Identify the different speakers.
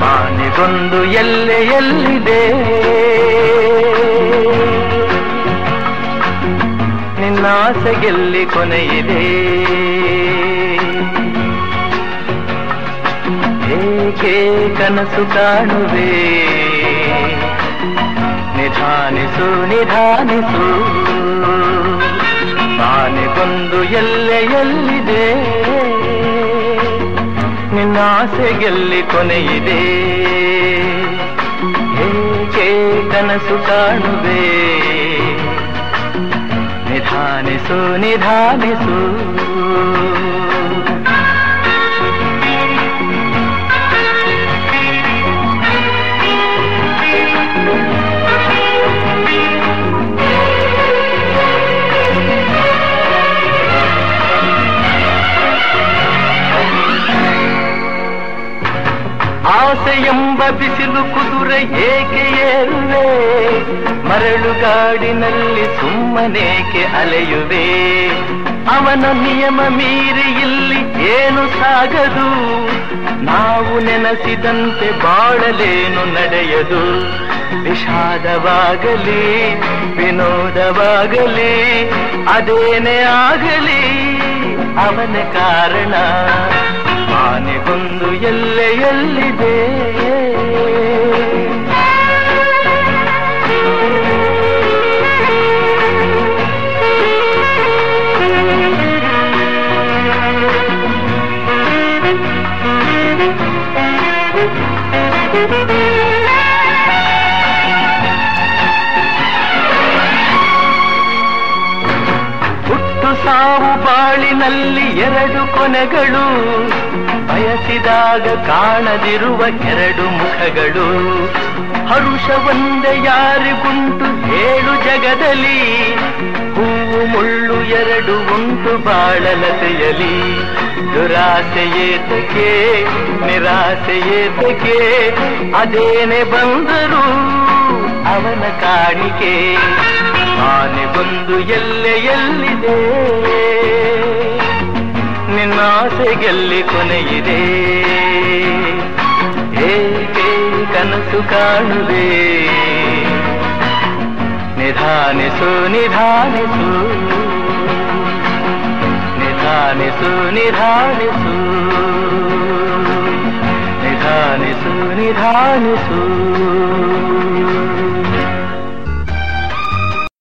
Speaker 1: ಬಾನಿಗೊಂದು ಎಲ್ಲೆ ಎಲ್ಲಿದೆ? ನಿನ್ನಾಸೆಗೆಲ್ಲಿ ಕೊನೆಯಿದೆ. ಏಕೆ ಕನಸು ಕಾಣುವೆ? ನಿಧಾನಿಸು ನಿಧಾನಿಸು. ಬಂದು ಎಲ್ಲೆ ಎಲ್ಲಿದೆ? ನಿನ್ನಾಸೆಗೆಲ್ಲಿ ಕೊನೆಯಿದೆ. ಏಕೆ ಕನಸು ಕಾಣುವೆ? निधान सोने निधान सो ಆಸೆ ಎಂಬ ಬಿಸಿಲು ಕುದುರೆ ಏಕೆ ಏರುವೆ? ಮರಳು ಗಾಡಿನಲ್ಲಿ ಸುಮ್ಮನೇಕೆ ಅಲೆಯುವೆ? ಅವನ ನಿಯಮ ಮೀರಿ ಇಲ್ಲಿ ಏನು ಸಾಗದು? ನಾವು ನೆನೆಸಿದಂತೆ ಬಾಳಲೇನು ನಡೆಯದು? ವಿಷಾದವಾಗಲಿ, ವಿನೋದವಾಗಲಿ, ಅದೇನೇ ಆಗಲಿ, ಅವನ ಕಾರಣ. Anegundi ಎಲ್ಲೆಯಲ್ಲಿದೆ Thank you. ಸಾವು ಬಾಳಿನಲ್ಲಿ ಎರಡು ಕೊನೆಗಳು, ಬಯಸಿದಾಗ ಕಾಣದಿರುವ ಎರಡು ಮುಖಗಳು. ಹರುಷ ಒಂದೇ ಯಾರಿಗುಂಟು ಹೇಳು ಜಗದಲ್ಲಿ, ಹೂವು ಮುಳ್ಳು ಎರಡು ಉಂಟು ಬಾಳಲತೆಯಲಿ. ದುರಾಸೆ ನಿರಾಸೆಯೇತಕ್ಕೆ ಅದೇನೆ ಬಂದರು ಅವನ ಕಾಣಿಕೆ. ಆನೆ ಬಂದು ಎಲ್ಲೆ ಎಲ್ಲಿದೆ? ನಿನ್ನಾಸೆಗೆಲ್ಲಿ ಕೊನೆಯಿದೆ? ಏಕೆ ಕನಸು ಕಾಣುವೆ? ನಿಧಾನಿಸು ನಿಧಾನಿಸು. ನಿಧಾನಿಸು ನಿಧಾನಿಸು. ನಿಧಾನಿಸು ನಿಧಾನಿಸು.